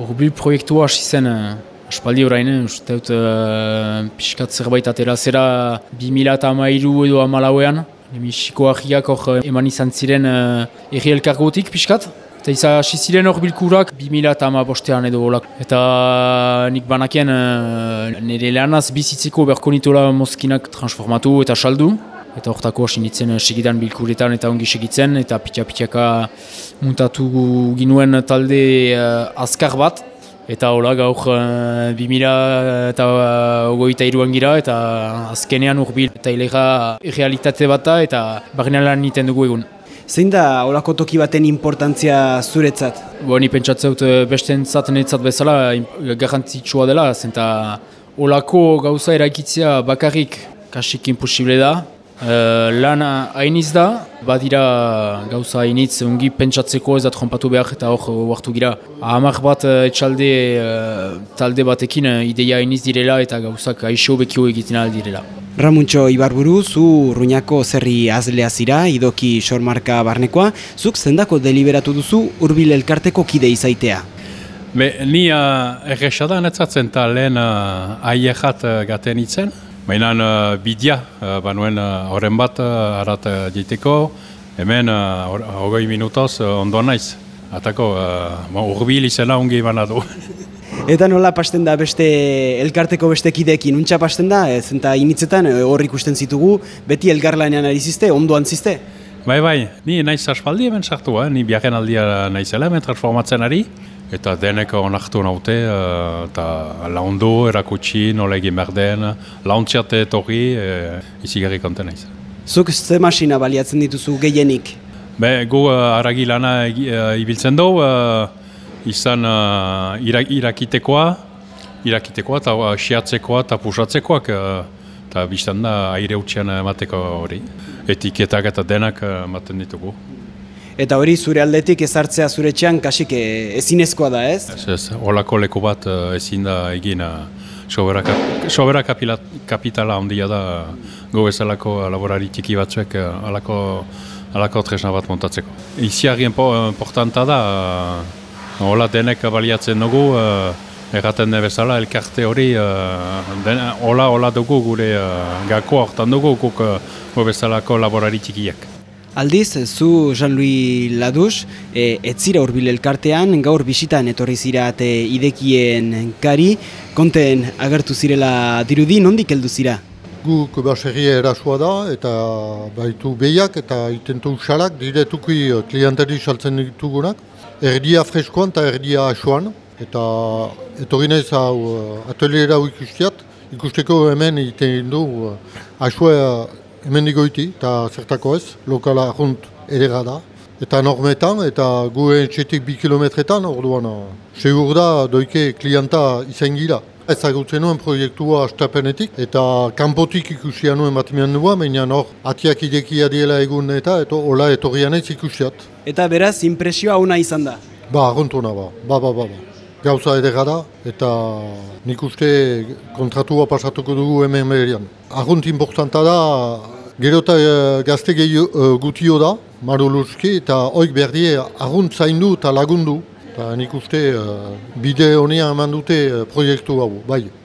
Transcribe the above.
Urbil proiektua hasi zen, aspaldi orain, uste dut uh, pixkat zerbait atera zera 2008 edo amalauean. Misiko ahiak hor eman izan ziren uh, erri elkargotik pixkat. Eta izan hasi ziren hor bilkurak 2008an edo olak. Eta nik banakien uh, nire lehanaz bizitzeko berko nitola mozkinak transformatu eta saldu. Eta hortako hasi nintzen segidan bilkuretan eta ongi segitzen. Eta pitia-pitiaka muntatu ginuen talde uh, azkar bat. Eta hola gaur uh, 2000 eta ogoita iruan gira eta azkenean urbil eta ilega realitate bata eta barrenean lan niten dugu egun. Zein da olako toki baten importantzia zuretzat? Bo, ni pentsatzen dut beste entzat bezala garrantzitsua dela, zenta olako gauza eraikitzea bakarrik kasik imposible da. Uh, lan hainiz da, badira gauza hainitz ungi pentsatzeko ez da trompatu behar eta hor huartu gira. Amak bat etxalde uh, talde batekin uh, ideia hainiz direla eta gauzak aixo bekio egiten direla. Ramuntxo Ibarburu, zu Ruñako zerri azlea zira, idoki sormarka barnekoa, zuk zendako deliberatu duzu urbil elkarteko kide izaitea? Be, ni uh, erresadan etzatzen eta lehen uh, aiehat uh, gaten itzen, Baina uh, bidia, uh, banuen horren uh, bat uh, arat uh, hemen hogei uh, minutoz uh, ondo naiz. Atako, uh, urbil izena ongi bana du. Eta nola pasten da beste elkarteko beste kideekin, untxa pasten da, ez eta initzetan hor ikusten zitugu, beti elgarlanean ari ziste, ondoan ziste? Bai, bai, ni naiz aspaldi hemen sartu, eh? ni biaken aldia naizela hemen transformatzen ari eta denek onartu naute uh, eta laundu, erakutsi, nola egin behar den, launtziate etorri, e, izi garri konten naiz. Zuk ze masina baliatzen dituzu gehienik? Be, gu uh, aragi lana uh, ibiltzen dugu, izan irak, irakitekoa, irakitekoa eta uh, siatzekoa eta pusatzekoak, eta biztan da aire utxean emateko hori. Etiketak eta denak ematen ditugu. Eta hori zure aldetik ezartzea zure txan kasik ezinezkoa da ez? Ez ez, holako leku bat ezin da egin sobera, sobera kapitala ondia da go ezalako laborari txiki batzuek alako, alako tresna bat montatzeko. Iziarri importanta da, hola denek baliatzen dugu, Erraten bezala, elkarte hori, hola, hola dugu gure gako hartan dugu guk bezalako laborari txikiak. Aldiz, zu Jean-Louis Laduz, e, etzira urbil elkartean, gaur bisitan etorri zirat idekien kari, konten agertu zirela dirudi, nondik heldu zira? Guk baserria erasua da, eta baitu behiak, eta itentu usarak, diretuki klientari saltzen ditugunak, erdia freskoan eta erdia asuan, eta etorri nahiz hau ateliera ikustiat, ikusteko hemen iten du asua hemen digoiti, eta zertako ez, lokala ahunt ere da. Eta normetan, eta guen txetik bi kilometretan, orduan, segur da doike klienta izan gira. Ezagutzen nuen proiektua astapenetik, eta kanpotik ikusia nuen bat mian nua, baina hor atiak idekia diela egun eta, eta hola etorrian ez ikusiat. Eta beraz, impresioa una izan da? Ba, ahuntuna ba, ba, ba, ba. ba. Gauza edera da, eta nik uste kontratua pasatuko dugu hemen berian. Agunt importanta da, gero eta uh, gazte gehi uh, gutio da, Lurski, eta oik berdie agunt zaindu eta lagundu. Eta nik uste bide honean eman dute proiektu hau, bai.